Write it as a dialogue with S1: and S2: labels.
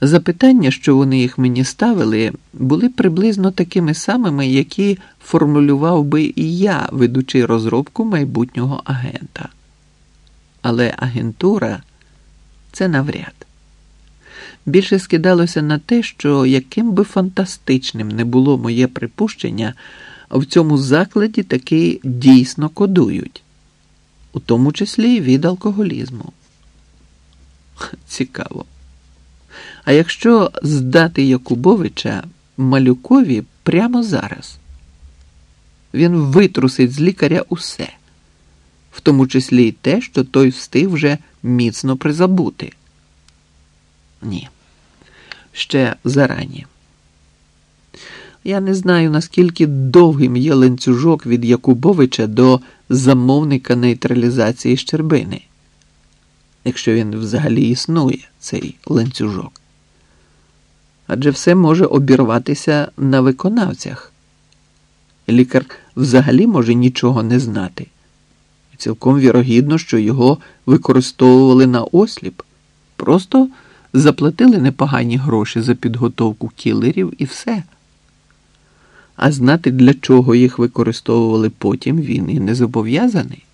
S1: Запитання, що вони їх мені ставили, були приблизно такими самими, які формулював би і я, ведучи розробку майбутнього агента. Але агентура це навряд. Більше скидалося на те, що яким би фантастичним не було моє припущення, в цьому закладі таки дійсно кодують, у тому числі і від алкоголізму. Цікаво. А якщо здати Якубовича малюкові прямо зараз, він витрусить з лікаря усе, в тому числі й те, що той встиг вже міцно призабути. Ні, ще зарані. Я не знаю, наскільки довгим є ланцюжок від Якубовича до замовника нейтралізації Щербини, якщо він взагалі існує, цей ланцюжок. Адже все може обірватися на виконавцях. Лікар взагалі може нічого не знати. Цілком вірогідно, що його використовували на осліп, просто заплатили непогані гроші за підготовку кілерів і все. А знати, для чого їх використовували потім, він і не зобов'язаний.